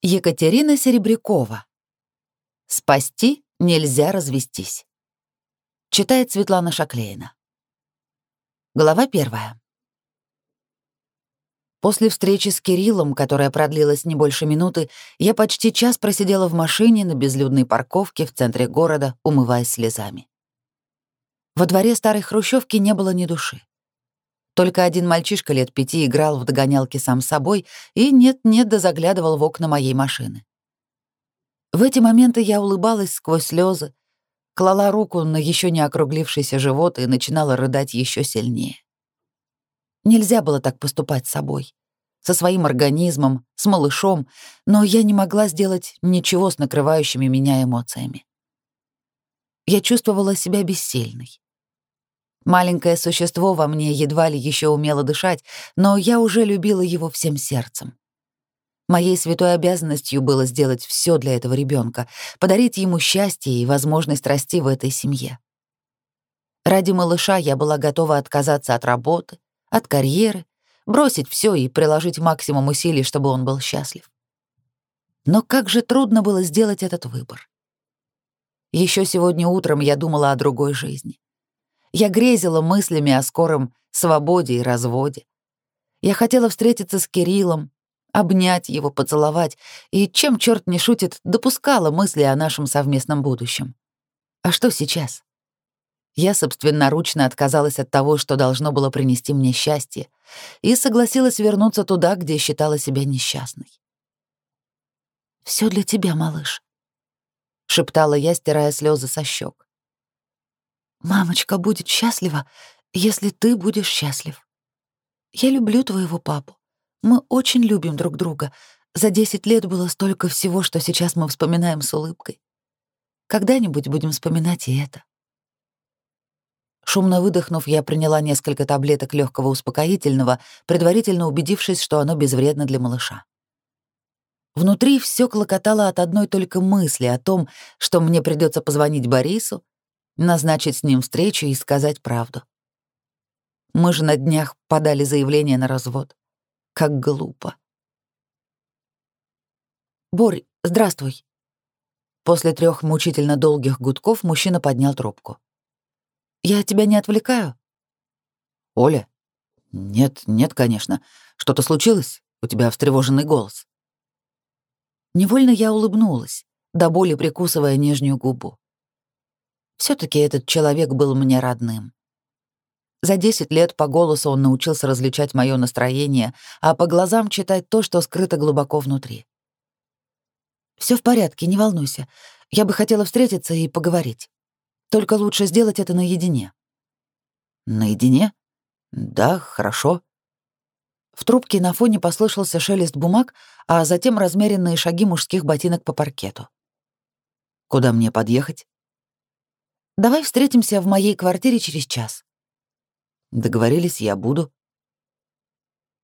Екатерина Серебрякова. «Спасти нельзя развестись». Читает Светлана Шаклеина. Глава первая. После встречи с Кириллом, которая продлилась не больше минуты, я почти час просидела в машине на безлюдной парковке в центре города, умываясь слезами. Во дворе старой хрущевки не было ни души. Только один мальчишка лет пяти играл в догонялки сам собой и нет-нет да заглядывал в окна моей машины. В эти моменты я улыбалась сквозь слезы, клала руку на еще не округлившийся живот и начинала рыдать еще сильнее. Нельзя было так поступать с собой, со своим организмом, с малышом, но я не могла сделать ничего с накрывающими меня эмоциями. Я чувствовала себя бессильной. Маленькое существо во мне едва ли еще умело дышать, но я уже любила его всем сердцем. Моей святой обязанностью было сделать все для этого ребенка, подарить ему счастье и возможность расти в этой семье. Ради малыша я была готова отказаться от работы, от карьеры, бросить все и приложить максимум усилий, чтобы он был счастлив. Но как же трудно было сделать этот выбор. Еще сегодня утром я думала о другой жизни. Я грезила мыслями о скором свободе и разводе. Я хотела встретиться с Кириллом, обнять его, поцеловать, и, чем черт не шутит, допускала мысли о нашем совместном будущем. А что сейчас? Я собственноручно отказалась от того, что должно было принести мне счастье, и согласилась вернуться туда, где считала себя несчастной. Все для тебя, малыш», — шептала я, стирая слезы со щек. Мамочка будет счастлива, если ты будешь счастлив. Я люблю твоего папу. Мы очень любим друг друга. За 10 лет было столько всего, что сейчас мы вспоминаем с улыбкой. Когда-нибудь будем вспоминать и это. Шумно выдохнув, я приняла несколько таблеток легкого успокоительного, предварительно убедившись, что оно безвредно для малыша. Внутри все клокотало от одной только мысли о том, что мне придется позвонить Борису, назначить с ним встречу и сказать правду. Мы же на днях подали заявление на развод. Как глупо. «Борь, здравствуй». После трех мучительно долгих гудков мужчина поднял трубку. «Я тебя не отвлекаю?» «Оля? Нет, нет, конечно. Что-то случилось? У тебя встревоженный голос». Невольно я улыбнулась, до боли прикусывая нижнюю губу все таки этот человек был мне родным. За 10 лет по голосу он научился различать мое настроение, а по глазам читать то, что скрыто глубоко внутри. Все в порядке, не волнуйся. Я бы хотела встретиться и поговорить. Только лучше сделать это наедине». «Наедине? Да, хорошо». В трубке на фоне послышался шелест бумаг, а затем размеренные шаги мужских ботинок по паркету. «Куда мне подъехать?» Давай встретимся в моей квартире через час. Договорились, я буду.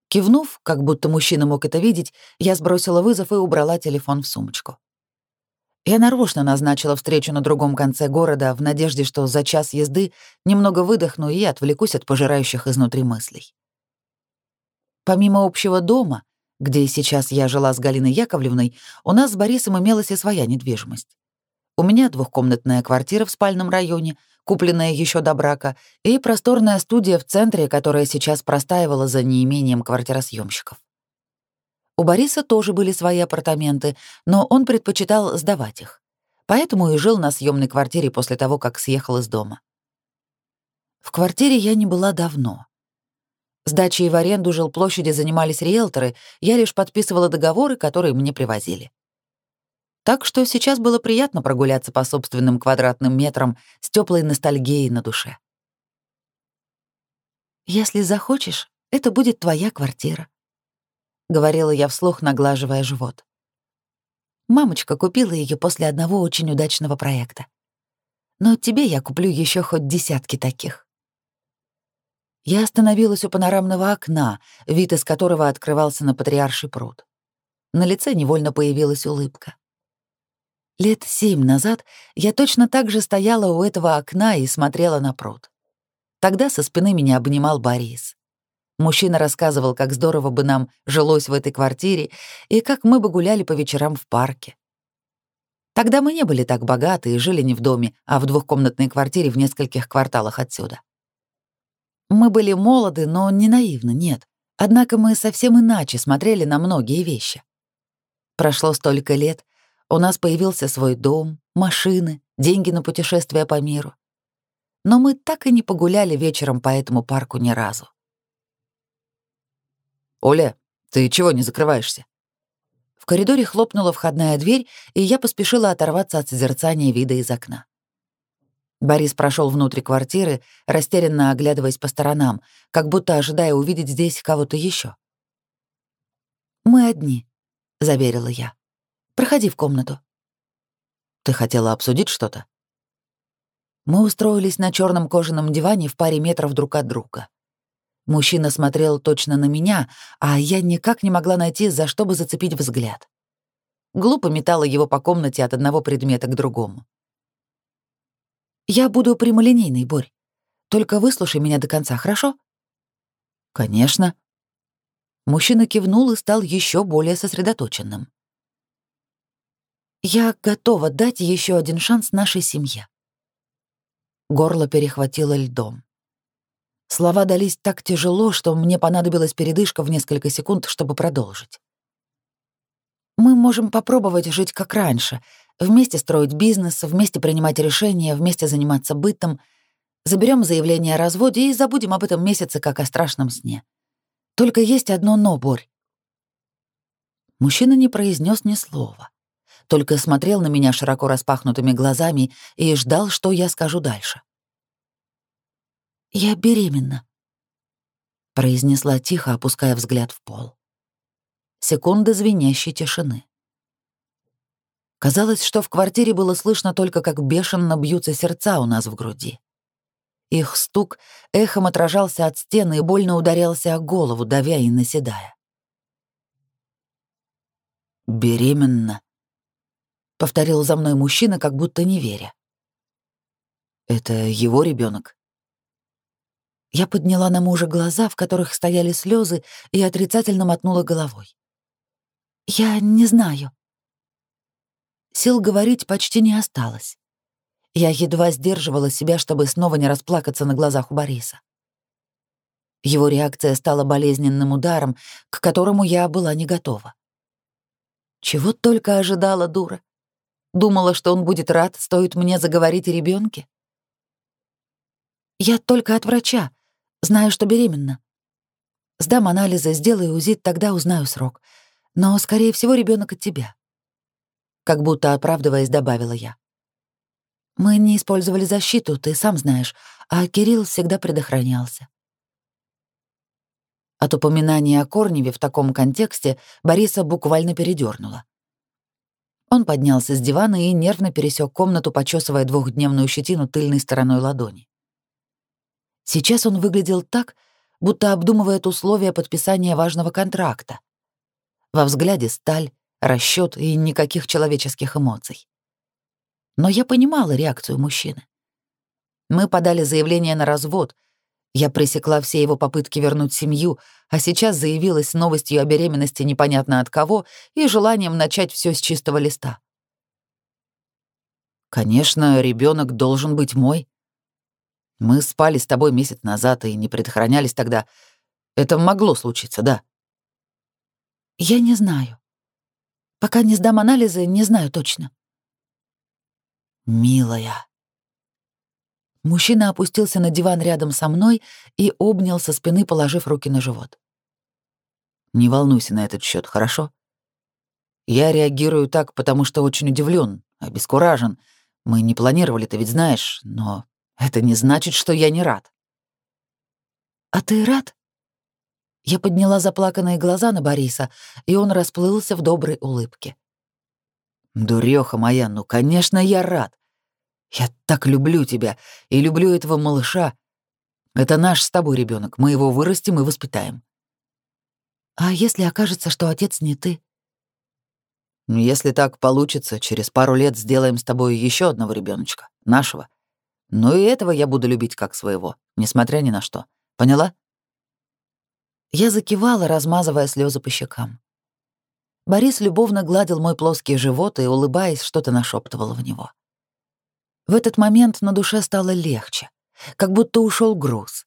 Кивнув, как будто мужчина мог это видеть, я сбросила вызов и убрала телефон в сумочку. Я нарочно назначила встречу на другом конце города в надежде, что за час езды немного выдохну и отвлекусь от пожирающих изнутри мыслей. Помимо общего дома, где сейчас я жила с Галиной Яковлевной, у нас с Борисом имелась и своя недвижимость. У меня двухкомнатная квартира в спальном районе, купленная еще до брака, и просторная студия в центре, которая сейчас простаивала за неимением квартиросъемщиков. У Бориса тоже были свои апартаменты, но он предпочитал сдавать их. Поэтому и жил на съемной квартире после того, как съехал из дома. В квартире я не была давно. Сдачей в аренду жилплощади занимались риэлторы, я лишь подписывала договоры, которые мне привозили. Так что сейчас было приятно прогуляться по собственным квадратным метрам с теплой ностальгией на душе. «Если захочешь, это будет твоя квартира», — говорила я вслух, наглаживая живот. Мамочка купила ее после одного очень удачного проекта. Но тебе я куплю еще хоть десятки таких. Я остановилась у панорамного окна, вид из которого открывался на Патриарший пруд. На лице невольно появилась улыбка. Лет семь назад я точно так же стояла у этого окна и смотрела на пруд. Тогда со спины меня обнимал Борис. Мужчина рассказывал, как здорово бы нам жилось в этой квартире и как мы бы гуляли по вечерам в парке. Тогда мы не были так богаты и жили не в доме, а в двухкомнатной квартире в нескольких кварталах отсюда. Мы были молоды, но не наивны, нет. Однако мы совсем иначе смотрели на многие вещи. Прошло столько лет, у нас появился свой дом, машины, деньги на путешествия по миру. Но мы так и не погуляли вечером по этому парку ни разу. «Оля, ты чего не закрываешься?» В коридоре хлопнула входная дверь, и я поспешила оторваться от созерцания вида из окна. Борис прошел внутрь квартиры, растерянно оглядываясь по сторонам, как будто ожидая увидеть здесь кого-то еще. «Мы одни», — заверила я. «Проходи в комнату». «Ты хотела обсудить что-то?» Мы устроились на черном кожаном диване в паре метров друг от друга. Мужчина смотрел точно на меня, а я никак не могла найти, за что бы зацепить взгляд. Глупо метала его по комнате от одного предмета к другому. Я буду прямолинейный, Борь. Только выслушай меня до конца, хорошо? Конечно. Мужчина кивнул и стал еще более сосредоточенным. Я готова дать еще один шанс нашей семье. Горло перехватило льдом. Слова дались так тяжело, что мне понадобилась передышка в несколько секунд, чтобы продолжить. Мы можем попробовать жить как раньше, Вместе строить бизнес, вместе принимать решения, вместе заниматься бытом. Заберем заявление о разводе и забудем об этом месяце, как о страшном сне. Только есть одно «но», Борь. Мужчина не произнес ни слова, только смотрел на меня широко распахнутыми глазами и ждал, что я скажу дальше. «Я беременна», — произнесла тихо, опуская взгляд в пол. Секунда звенящей тишины. Казалось, что в квартире было слышно только, как бешено бьются сердца у нас в груди. Их стук эхом отражался от стены и больно ударялся о голову, давя и наседая. «Беременна», — повторил за мной мужчина, как будто не веря. «Это его ребенок. Я подняла на мужа глаза, в которых стояли слезы, и отрицательно мотнула головой. «Я не знаю», Сил говорить почти не осталось. Я едва сдерживала себя, чтобы снова не расплакаться на глазах у Бориса. Его реакция стала болезненным ударом, к которому я была не готова. Чего только ожидала дура. Думала, что он будет рад, стоит мне заговорить о ребенке. Я только от врача. Знаю, что беременна. Сдам анализы, сделаю УЗИ, тогда узнаю срок. Но, скорее всего, ребенок от тебя как будто оправдываясь, добавила я. Мы не использовали защиту, ты сам знаешь, а Кирилл всегда предохранялся. От упоминания о Корневе в таком контексте Бориса буквально передёрнуло. Он поднялся с дивана и нервно пересек комнату, почесывая двухдневную щетину тыльной стороной ладони. Сейчас он выглядел так, будто обдумывает условия подписания важного контракта. Во взгляде сталь, расчет и никаких человеческих эмоций. Но я понимала реакцию мужчины. Мы подали заявление на развод. Я пресекла все его попытки вернуть семью, а сейчас заявилась с новостью о беременности непонятно от кого и желанием начать все с чистого листа. Конечно, ребенок должен быть мой. Мы спали с тобой месяц назад и не предохранялись тогда. Это могло случиться, да? Я не знаю. Пока не сдам анализы, не знаю точно. Милая. Мужчина опустился на диван рядом со мной и обнял со спины, положив руки на живот. Не волнуйся на этот счет, хорошо? Я реагирую так, потому что очень удивлен, обескуражен. Мы не планировали, ты ведь знаешь, но это не значит, что я не рад. А ты рад? Я подняла заплаканные глаза на Бориса, и он расплылся в доброй улыбке. «Дурёха моя, ну, конечно, я рад. Я так люблю тебя и люблю этого малыша. Это наш с тобой ребенок, мы его вырастим и воспитаем». «А если окажется, что отец не ты?» «Если так получится, через пару лет сделаем с тобой еще одного ребеночка, нашего. Но и этого я буду любить как своего, несмотря ни на что. Поняла?» Я закивала, размазывая слезы по щекам. Борис любовно гладил мой плоский живот и, улыбаясь, что-то нашептывал в него. В этот момент на душе стало легче, как будто ушел груз.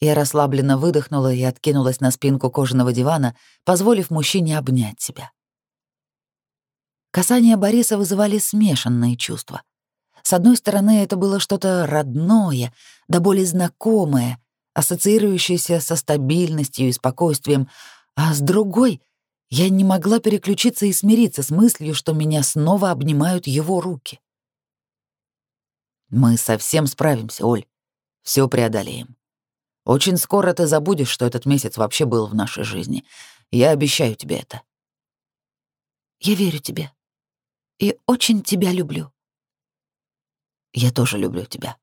Я расслабленно выдохнула и откинулась на спинку кожаного дивана, позволив мужчине обнять себя. Касания Бориса вызывали смешанные чувства. С одной стороны, это было что-то родное, да более знакомое, ассоциирующееся со стабильностью и спокойствием, а с другой — я не могла переключиться и смириться с мыслью, что меня снова обнимают его руки. «Мы совсем справимся, Оль. Все преодолеем. Очень скоро ты забудешь, что этот месяц вообще был в нашей жизни. Я обещаю тебе это». «Я верю тебе. И очень тебя люблю». «Я тоже люблю тебя».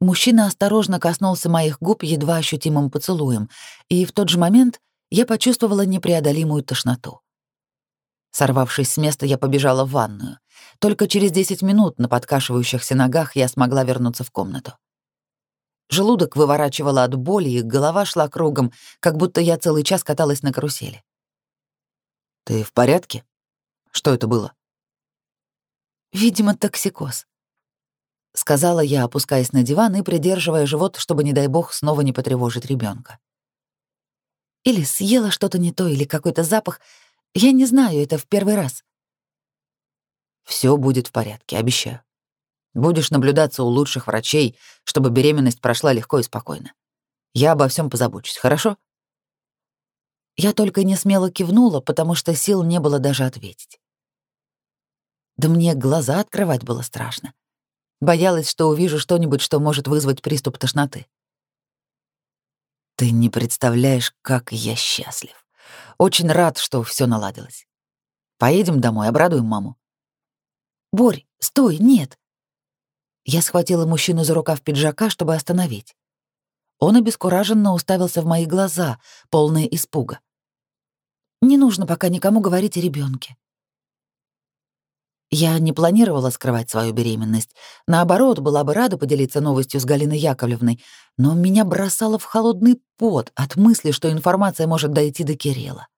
Мужчина осторожно коснулся моих губ едва ощутимым поцелуем, и в тот же момент я почувствовала непреодолимую тошноту. Сорвавшись с места, я побежала в ванную. Только через 10 минут на подкашивающихся ногах я смогла вернуться в комнату. Желудок выворачивало от боли, и голова шла кругом, как будто я целый час каталась на карусели. «Ты в порядке? Что это было?» «Видимо, токсикоз», — сказала я, опускаясь на диван и придерживая живот, чтобы, не дай бог, снова не потревожить ребенка. Или съела что-то не то, или какой-то запах. Я не знаю, это в первый раз. Все будет в порядке, обещаю. Будешь наблюдаться у лучших врачей, чтобы беременность прошла легко и спокойно. Я обо всем позабочусь, хорошо? Я только не смело кивнула, потому что сил не было даже ответить. Да мне глаза открывать было страшно. Боялась, что увижу что-нибудь, что может вызвать приступ тошноты. Ты не представляешь, как я счастлив. Очень рад, что все наладилось. Поедем домой, обрадуем маму. Борь, стой, нет. Я схватила мужчину за рукав пиджака, чтобы остановить. Он обескураженно уставился в мои глаза, полные испуга. Не нужно пока никому говорить о ребенке. Я не планировала скрывать свою беременность. Наоборот, была бы рада поделиться новостью с Галиной Яковлевной, но меня бросало в холодный пот от мысли, что информация может дойти до Кирилла.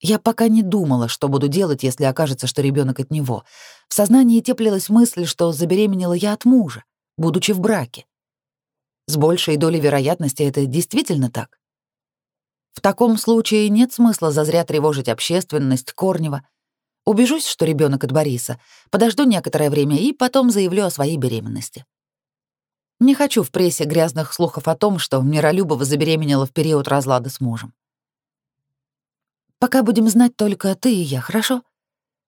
Я пока не думала, что буду делать, если окажется, что ребенок от него. В сознании теплилась мысль, что забеременела я от мужа, будучи в браке. С большей долей вероятности это действительно так. В таком случае нет смысла зазря тревожить общественность Корнева — Убежусь, что ребенок от Бориса, подожду некоторое время и потом заявлю о своей беременности. Не хочу в прессе грязных слухов о том, что Миролюбова забеременела в период разлада с мужем. Пока будем знать только ты и я, хорошо?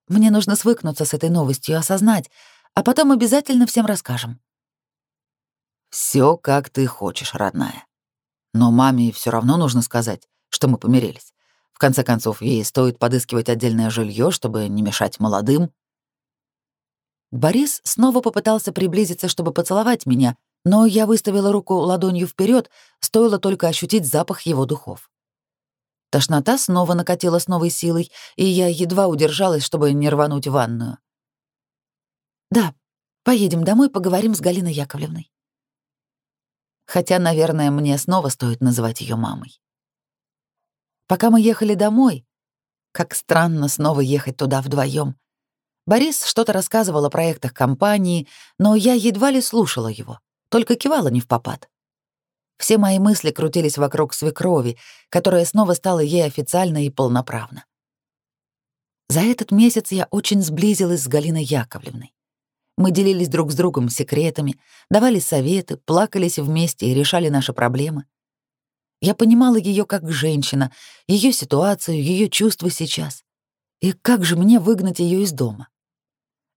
Мне нужно свыкнуться с этой новостью осознать, а потом обязательно всем расскажем. Все, как ты хочешь, родная. Но маме все равно нужно сказать, что мы помирились. В конце концов, ей стоит подыскивать отдельное жилье, чтобы не мешать молодым. Борис снова попытался приблизиться, чтобы поцеловать меня, но я выставила руку ладонью вперед, стоило только ощутить запах его духов. Тошнота снова накатила с новой силой, и я едва удержалась, чтобы не рвануть в ванную. «Да, поедем домой, поговорим с Галиной Яковлевной». Хотя, наверное, мне снова стоит называть ее мамой. Пока мы ехали домой, как странно снова ехать туда вдвоем. Борис что-то рассказывал о проектах компании, но я едва ли слушала его, только кивала не в попад. Все мои мысли крутились вокруг свекрови, которая снова стала ей официально и полноправно. За этот месяц я очень сблизилась с Галиной Яковлевной. Мы делились друг с другом секретами, давали советы, плакались вместе и решали наши проблемы. Я понимала ее как женщина, ее ситуацию, ее чувства сейчас. И как же мне выгнать ее из дома?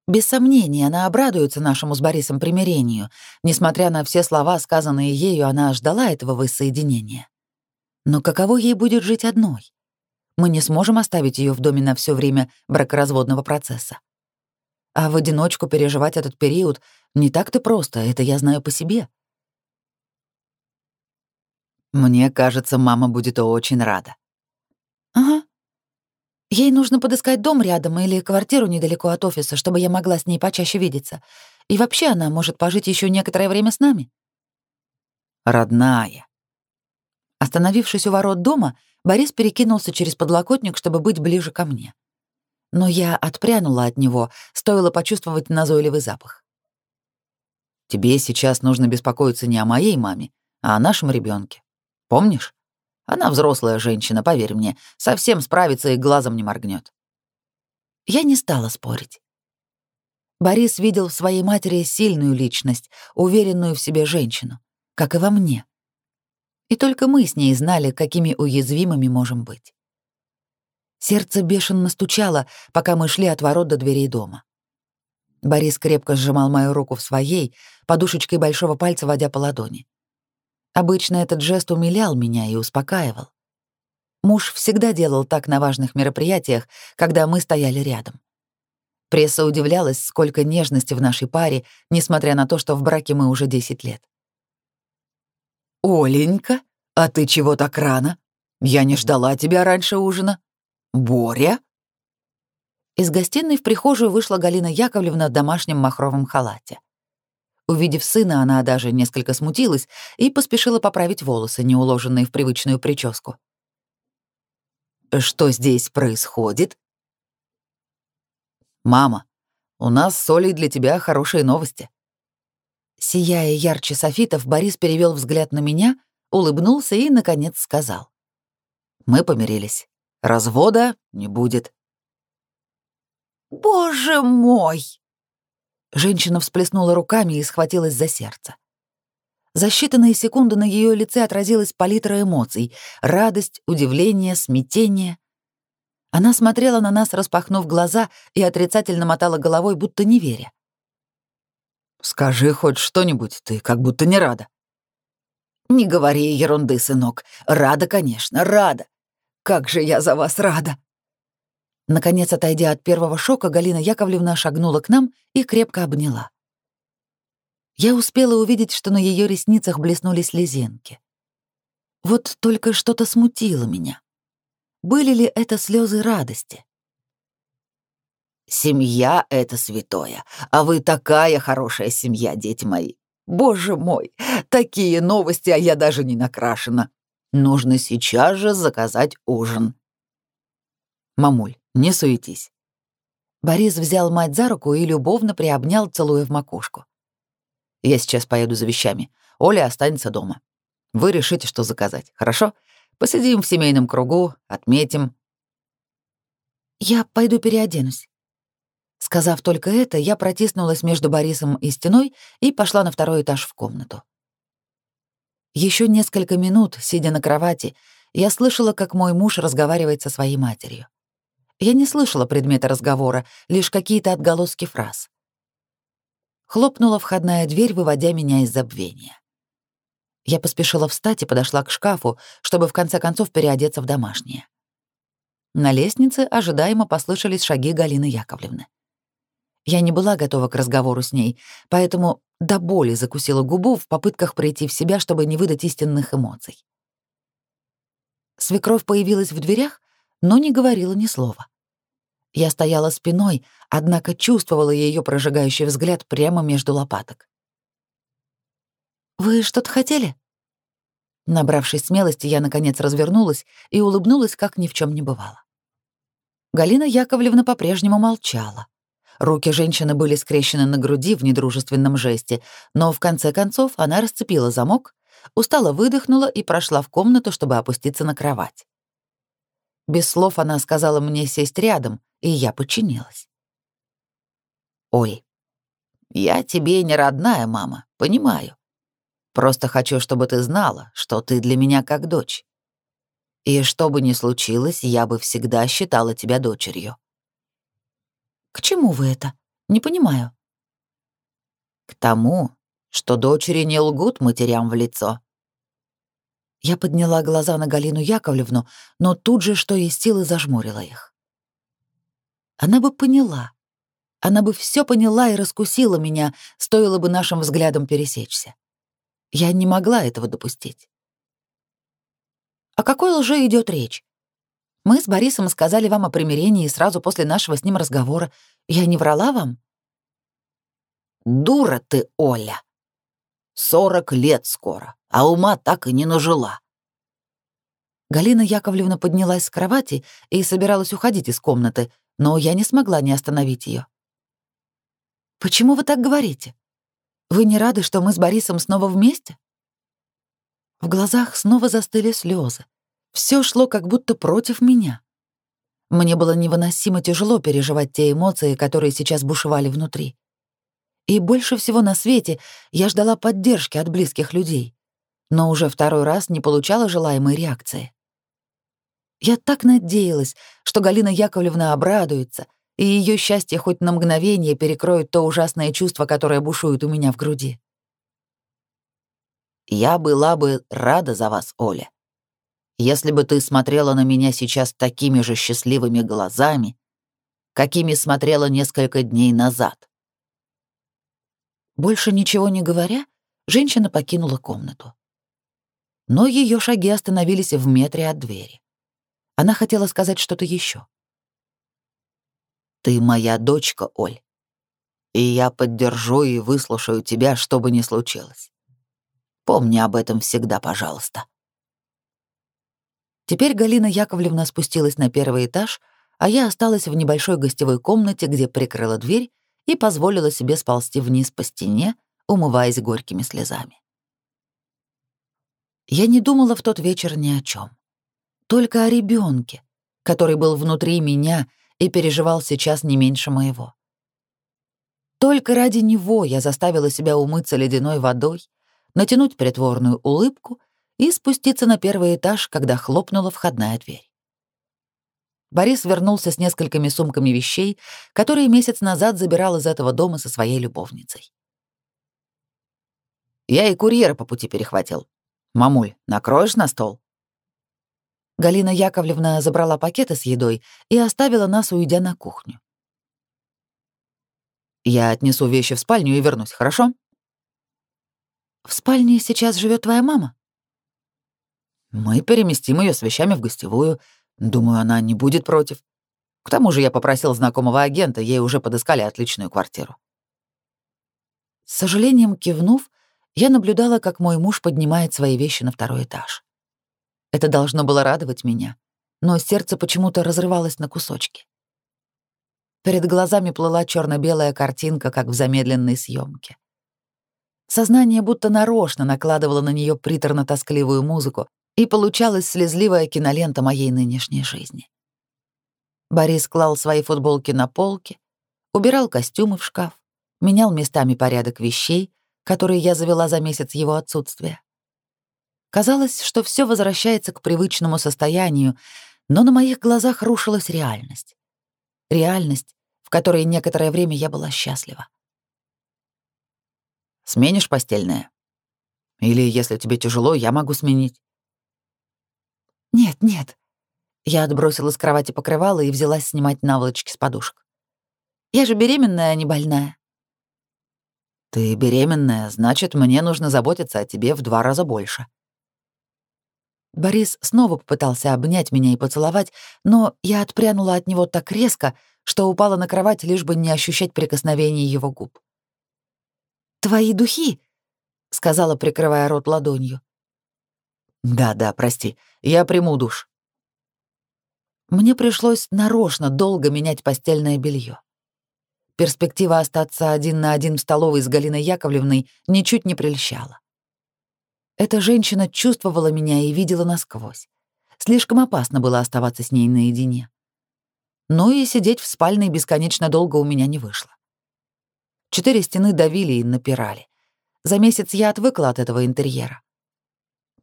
Без сомнения, она обрадуется нашему с Борисом примирению. Несмотря на все слова, сказанные ею, она ждала этого воссоединения. Но каково ей будет жить одной? Мы не сможем оставить ее в доме на все время бракоразводного процесса. А в одиночку переживать этот период не так-то просто, это я знаю по себе. Мне кажется, мама будет очень рада. Ага. Ей нужно подыскать дом рядом или квартиру недалеко от офиса, чтобы я могла с ней почаще видеться. И вообще она может пожить еще некоторое время с нами. Родная. Остановившись у ворот дома, Борис перекинулся через подлокотник, чтобы быть ближе ко мне. Но я отпрянула от него, стоило почувствовать назойливый запах. «Тебе сейчас нужно беспокоиться не о моей маме, а о нашем ребенке. Помнишь? Она взрослая женщина, поверь мне, совсем справится и глазом не моргнет. Я не стала спорить. Борис видел в своей матери сильную личность, уверенную в себе женщину, как и во мне. И только мы с ней знали, какими уязвимыми можем быть. Сердце бешено стучало, пока мы шли от ворот до дверей дома. Борис крепко сжимал мою руку в своей, подушечкой большого пальца водя по ладони. Обычно этот жест умилял меня и успокаивал. Муж всегда делал так на важных мероприятиях, когда мы стояли рядом. Пресса удивлялась, сколько нежности в нашей паре, несмотря на то, что в браке мы уже 10 лет. «Оленька, а ты чего так рано? Я не ждала тебя раньше ужина. Боря?» Из гостиной в прихожую вышла Галина Яковлевна в домашнем махровом халате. Увидев сына, она даже несколько смутилась и поспешила поправить волосы, не уложенные в привычную прическу. «Что здесь происходит?» «Мама, у нас с Олей для тебя хорошие новости», Сияя ярче софитов, Борис перевел взгляд на меня, улыбнулся и, наконец, сказал. «Мы помирились. Развода не будет». «Боже мой!» Женщина всплеснула руками и схватилась за сердце. За считанные секунды на ее лице отразилась палитра эмоций — радость, удивление, смятение. Она смотрела на нас, распахнув глаза, и отрицательно мотала головой, будто не веря. Скажи хоть что-нибудь, ты как будто не рада. Не говори ерунды, сынок. Рада, конечно, рада. Как же я за вас рада. Наконец, отойдя от первого шока, Галина Яковлевна шагнула к нам и крепко обняла. Я успела увидеть, что на ее ресницах блеснули слезинки. Вот только что-то смутило меня. Были ли это слезы радости? Семья — это святое, а вы такая хорошая семья, дети мои. Боже мой, такие новости, а я даже не накрашена. Нужно сейчас же заказать ужин. Мамуль, не суетись. Борис взял мать за руку и любовно приобнял, целуя в макушку. Я сейчас поеду за вещами. Оля останется дома. Вы решите, что заказать, хорошо? Посидим в семейном кругу, отметим. Я пойду переоденусь. Сказав только это, я протиснулась между Борисом и стеной и пошла на второй этаж в комнату. Еще несколько минут, сидя на кровати, я слышала, как мой муж разговаривает со своей матерью. Я не слышала предмета разговора, лишь какие-то отголоски фраз. Хлопнула входная дверь, выводя меня из забвения. Я поспешила встать и подошла к шкафу, чтобы в конце концов переодеться в домашнее. На лестнице ожидаемо послышались шаги Галины Яковлевны. Я не была готова к разговору с ней, поэтому до боли закусила губу в попытках прийти в себя, чтобы не выдать истинных эмоций. Свекровь появилась в дверях, но не говорила ни слова. Я стояла спиной, однако чувствовала ее прожигающий взгляд прямо между лопаток. «Вы что-то хотели?» Набравшись смелости, я, наконец, развернулась и улыбнулась, как ни в чем не бывало. Галина Яковлевна по-прежнему молчала. Руки женщины были скрещены на груди в недружественном жесте, но в конце концов она расцепила замок, устало выдохнула и прошла в комнату, чтобы опуститься на кровать. Без слов она сказала мне сесть рядом, и я подчинилась. «Ой, я тебе не родная мама, понимаю. Просто хочу, чтобы ты знала, что ты для меня как дочь. И что бы ни случилось, я бы всегда считала тебя дочерью. К чему вы это? Не понимаю. К тому, что дочери не лгут матерям в лицо. Я подняла глаза на Галину Яковлевну, но тут же, что есть силы, зажмурила их. Она бы поняла. Она бы все поняла и раскусила меня, стоило бы нашим взглядом пересечься. Я не могла этого допустить. О какой лже идет речь? Мы с Борисом сказали вам о примирении сразу после нашего с ним разговора. Я не врала вам? Дура ты, Оля. Сорок лет скоро, а ума так и не нажила. Галина Яковлевна поднялась с кровати и собиралась уходить из комнаты, но я не смогла не остановить ее. «Почему вы так говорите? Вы не рады, что мы с Борисом снова вместе?» В глазах снова застыли слезы. Все шло как будто против меня. Мне было невыносимо тяжело переживать те эмоции, которые сейчас бушевали внутри. И больше всего на свете я ждала поддержки от близких людей, но уже второй раз не получала желаемой реакции. Я так надеялась, что Галина Яковлевна обрадуется, и ее счастье хоть на мгновение перекроет то ужасное чувство, которое бушует у меня в груди. «Я была бы рада за вас, Оля. Если бы ты смотрела на меня сейчас такими же счастливыми глазами, какими смотрела несколько дней назад». Больше ничего не говоря, женщина покинула комнату. Но ее шаги остановились в метре от двери. Она хотела сказать что-то еще. «Ты моя дочка, Оль, и я поддержу и выслушаю тебя, что бы ни случилось. Помни об этом всегда, пожалуйста». Теперь Галина Яковлевна спустилась на первый этаж, а я осталась в небольшой гостевой комнате, где прикрыла дверь и позволила себе сползти вниз по стене, умываясь горькими слезами. Я не думала в тот вечер ни о чем только о ребенке, который был внутри меня и переживал сейчас не меньше моего. Только ради него я заставила себя умыться ледяной водой, натянуть притворную улыбку и спуститься на первый этаж, когда хлопнула входная дверь. Борис вернулся с несколькими сумками вещей, которые месяц назад забирал из этого дома со своей любовницей. «Я и курьера по пути перехватил. Мамуль, накроешь на стол?» Галина Яковлевна забрала пакеты с едой и оставила нас, уйдя на кухню. «Я отнесу вещи в спальню и вернусь, хорошо?» «В спальне сейчас живет твоя мама?» «Мы переместим ее с вещами в гостевую. Думаю, она не будет против. К тому же я попросил знакомого агента, ей уже подыскали отличную квартиру». С сожалением кивнув, я наблюдала, как мой муж поднимает свои вещи на второй этаж. Это должно было радовать меня, но сердце почему-то разрывалось на кусочки. Перед глазами плыла черно белая картинка, как в замедленной съемке. Сознание будто нарочно накладывало на нее приторно-тоскливую музыку, и получалась слезливая кинолента моей нынешней жизни. Борис клал свои футболки на полке, убирал костюмы в шкаф, менял местами порядок вещей, которые я завела за месяц его отсутствия. Казалось, что все возвращается к привычному состоянию, но на моих глазах рушилась реальность. Реальность, в которой некоторое время я была счастлива. «Сменишь постельное? Или, если тебе тяжело, я могу сменить?» «Нет, нет». Я отбросила с кровати покрывало и взялась снимать наволочки с подушек. «Я же беременная, а не больная». «Ты беременная, значит, мне нужно заботиться о тебе в два раза больше», Борис снова попытался обнять меня и поцеловать, но я отпрянула от него так резко, что упала на кровать, лишь бы не ощущать прикосновения его губ. «Твои духи!» — сказала, прикрывая рот ладонью. «Да-да, прости, я приму душ». Мне пришлось нарочно долго менять постельное белье. Перспектива остаться один на один в столовой с Галиной Яковлевной ничуть не прельщала. Эта женщина чувствовала меня и видела насквозь. Слишком опасно было оставаться с ней наедине. Но и сидеть в спальной бесконечно долго у меня не вышло. Четыре стены давили и напирали. За месяц я отвыкла от этого интерьера.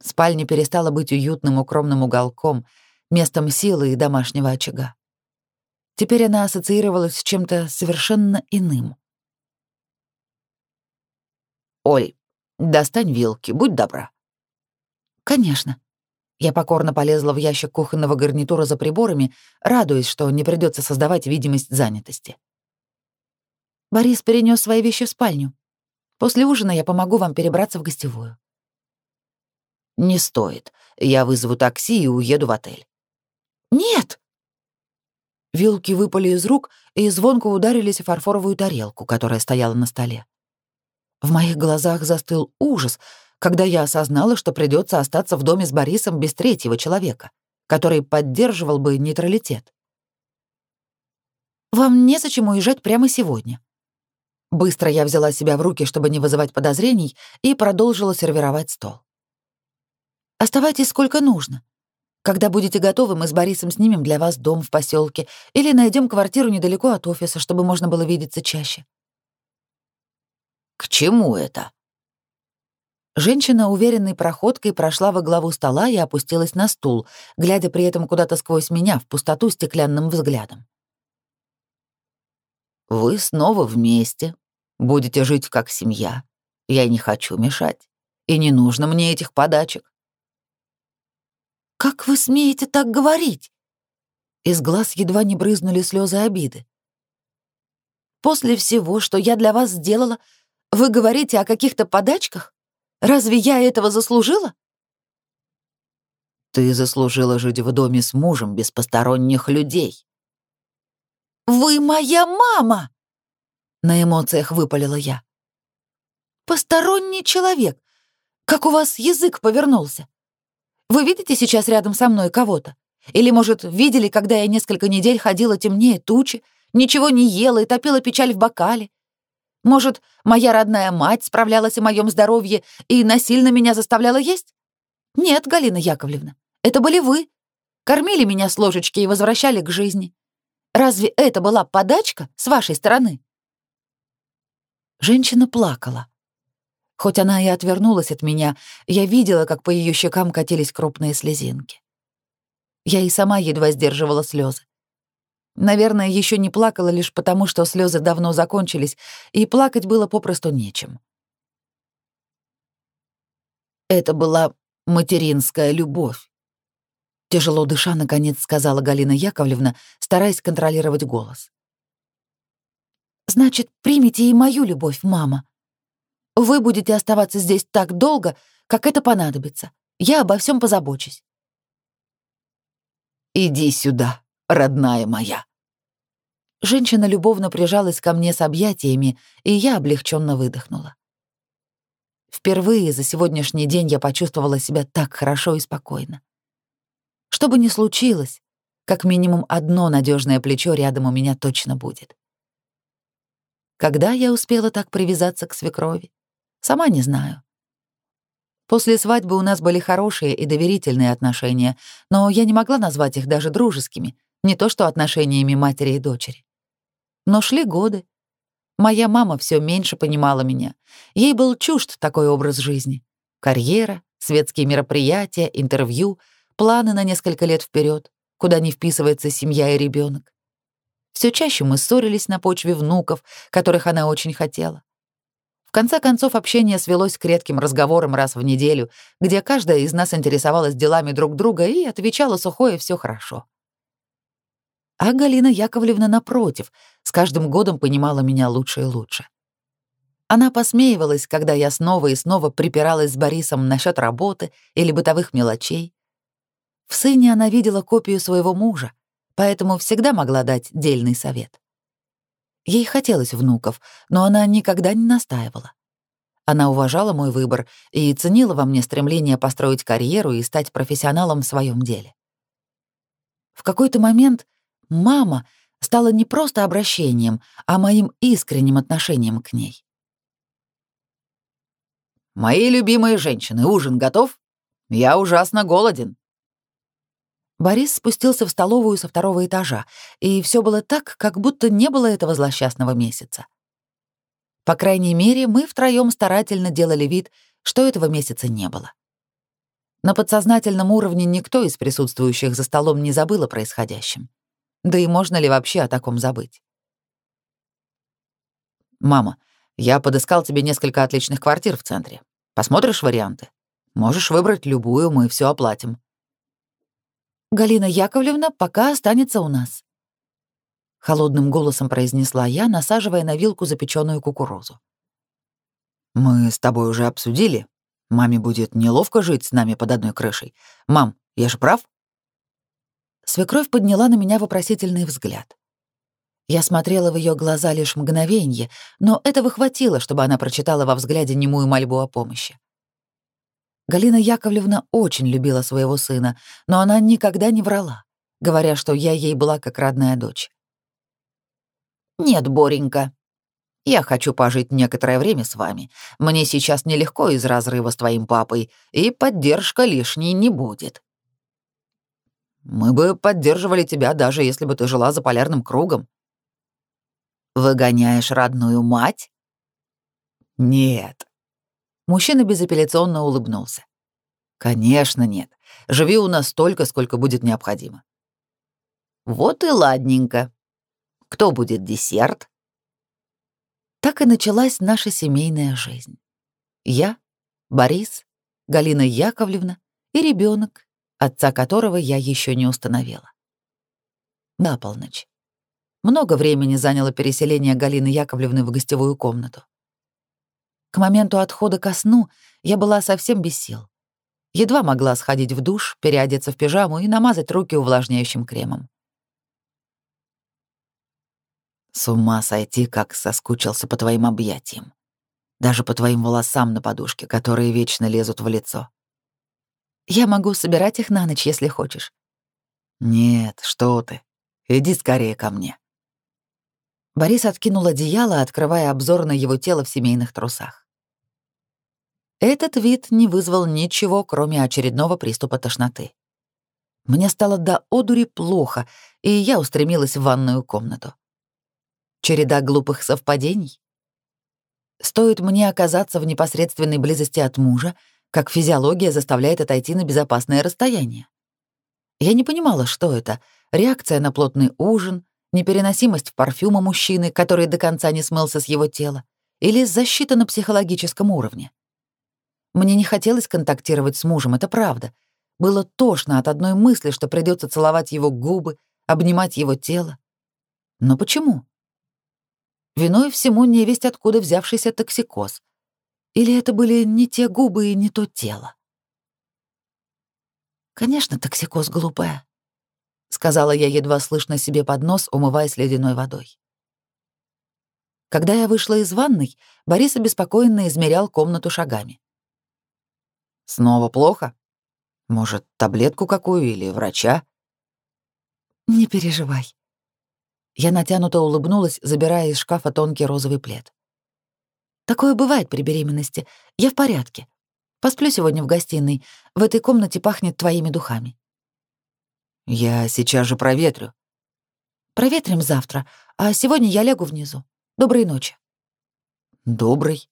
Спальня перестала быть уютным укромным уголком, местом силы и домашнего очага. Теперь она ассоциировалась с чем-то совершенно иным. «Оль, Достань вилки, будь добра. Конечно. Я покорно полезла в ящик кухонного гарнитура за приборами, радуясь, что не придется создавать видимость занятости. Борис перенес свои вещи в спальню. После ужина я помогу вам перебраться в гостевую. Не стоит. Я вызову такси и уеду в отель. Нет! Вилки выпали из рук и звонко ударились о фарфоровую тарелку, которая стояла на столе. В моих глазах застыл ужас, когда я осознала, что придется остаться в доме с Борисом без третьего человека, который поддерживал бы нейтралитет. «Вам незачем уезжать прямо сегодня». Быстро я взяла себя в руки, чтобы не вызывать подозрений, и продолжила сервировать стол. «Оставайтесь сколько нужно. Когда будете готовы, мы с Борисом снимем для вас дом в поселке или найдем квартиру недалеко от офиса, чтобы можно было видеться чаще. К чему это? Женщина уверенной проходкой прошла во главу стола и опустилась на стул, глядя при этом куда-то сквозь меня в пустоту стеклянным взглядом. Вы снова вместе, будете жить как семья. Я не хочу мешать, и не нужно мне этих подачек. «Как вы смеете так говорить?» Из глаз едва не брызнули слезы обиды. «После всего, что я для вас сделала, вы говорите о каких-то подачках? Разве я этого заслужила?» «Ты заслужила жить в доме с мужем без посторонних людей». «Вы моя мама!» На эмоциях выпалила я. «Посторонний человек! Как у вас язык повернулся? Вы видите сейчас рядом со мной кого-то? Или, может, видели, когда я несколько недель ходила темнее тучи, ничего не ела и топила печаль в бокале? Может, моя родная мать справлялась о моем здоровье и насильно меня заставляла есть? Нет, Галина Яковлевна, это были вы. Кормили меня с ложечки и возвращали к жизни. Разве это была подачка с вашей стороны? Женщина плакала. Хоть она и отвернулась от меня, я видела, как по ее щекам катились крупные слезинки. Я и сама едва сдерживала слезы. Наверное, еще не плакала лишь потому, что слезы давно закончились, и плакать было попросту нечем. Это была материнская любовь. Тяжело дыша, наконец сказала Галина Яковлевна, стараясь контролировать голос. «Значит, примите и мою любовь, мама», вы будете оставаться здесь так долго, как это понадобится. Я обо всем позабочусь. Иди сюда, родная моя. Женщина любовно прижалась ко мне с объятиями, и я облегченно выдохнула. Впервые за сегодняшний день я почувствовала себя так хорошо и спокойно. Что бы ни случилось, как минимум одно надежное плечо рядом у меня точно будет. Когда я успела так привязаться к свекрови? Сама не знаю. После свадьбы у нас были хорошие и доверительные отношения, но я не могла назвать их даже дружескими, не то что отношениями матери и дочери. Но шли годы. Моя мама все меньше понимала меня. Ей был чужд такой образ жизни. Карьера, светские мероприятия, интервью, планы на несколько лет вперед, куда не вписывается семья и ребенок. Все чаще мы ссорились на почве внуков, которых она очень хотела конце концов, общение свелось к редким разговорам раз в неделю, где каждая из нас интересовалась делами друг друга и отвечала сухое «все хорошо». А Галина Яковлевна, напротив, с каждым годом понимала меня лучше и лучше. Она посмеивалась, когда я снова и снова припиралась с Борисом насчет работы или бытовых мелочей. В сыне она видела копию своего мужа, поэтому всегда могла дать дельный совет. Ей хотелось внуков, но она никогда не настаивала. Она уважала мой выбор и ценила во мне стремление построить карьеру и стать профессионалом в своем деле. В какой-то момент «мама» стала не просто обращением, а моим искренним отношением к ней. «Мои любимые женщины, ужин готов? Я ужасно голоден», Борис спустился в столовую со второго этажа, и все было так, как будто не было этого злосчастного месяца. По крайней мере, мы втроем старательно делали вид, что этого месяца не было. На подсознательном уровне никто из присутствующих за столом не забыл о происходящем. Да и можно ли вообще о таком забыть? «Мама, я подыскал тебе несколько отличных квартир в центре. Посмотришь варианты? Можешь выбрать любую, мы все оплатим», Галина Яковлевна пока останется у нас. Холодным голосом произнесла я, насаживая на вилку запеченную кукурузу. Мы с тобой уже обсудили. Маме будет неловко жить с нами под одной крышей. Мам, я же прав? Свекровь подняла на меня вопросительный взгляд. Я смотрела в ее глаза лишь мгновенье, но этого хватило, чтобы она прочитала во взгляде немую мольбу о помощи. Галина Яковлевна очень любила своего сына, но она никогда не врала, говоря, что я ей была как родная дочь. «Нет, Боренька, я хочу пожить некоторое время с вами. Мне сейчас нелегко из разрыва с твоим папой, и поддержка лишней не будет». «Мы бы поддерживали тебя, даже если бы ты жила за полярным кругом». «Выгоняешь родную мать?» «Нет». Мужчина безапелляционно улыбнулся. «Конечно нет. Живи у нас столько, сколько будет необходимо». «Вот и ладненько. Кто будет десерт?» Так и началась наша семейная жизнь. Я, Борис, Галина Яковлевна и ребенок, отца которого я еще не установила. На полночь. Много времени заняло переселение Галины Яковлевны в гостевую комнату. К моменту отхода ко сну я была совсем без сил. Едва могла сходить в душ, переодеться в пижаму и намазать руки увлажняющим кремом. С ума сойти, как соскучился по твоим объятиям. Даже по твоим волосам на подушке, которые вечно лезут в лицо. Я могу собирать их на ночь, если хочешь. Нет, что ты. Иди скорее ко мне. Борис откинул одеяло, открывая обзор на его тело в семейных трусах. Этот вид не вызвал ничего, кроме очередного приступа тошноты. Мне стало до одури плохо, и я устремилась в ванную комнату. Череда глупых совпадений? Стоит мне оказаться в непосредственной близости от мужа, как физиология заставляет отойти на безопасное расстояние. Я не понимала, что это — реакция на плотный ужин, непереносимость парфюма мужчины, который до конца не смылся с его тела, или защита на психологическом уровне. Мне не хотелось контактировать с мужем, это правда. Было тошно от одной мысли, что придется целовать его губы, обнимать его тело. Но почему? Виной всему невесть, откуда взявшийся токсикоз. Или это были не те губы и не то тело? «Конечно, токсикоз глупая», — сказала я едва слышно себе под нос, умываясь ледяной водой. Когда я вышла из ванной, Борис обеспокоенно измерял комнату шагами. «Снова плохо? Может, таблетку какую или врача?» «Не переживай», я натянуто улыбнулась, забирая из шкафа тонкий розовый плед. «Такое бывает при беременности. Я в порядке. Посплю сегодня в гостиной. В этой комнате пахнет твоими духами». «Я сейчас же проветрю». «Проветрим завтра, а сегодня я лягу внизу. Доброй ночи». «Добрый».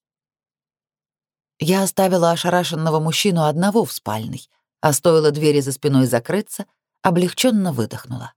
Я оставила ошарашенного мужчину одного в спальной, а стоило двери за спиной закрыться, облегченно выдохнула.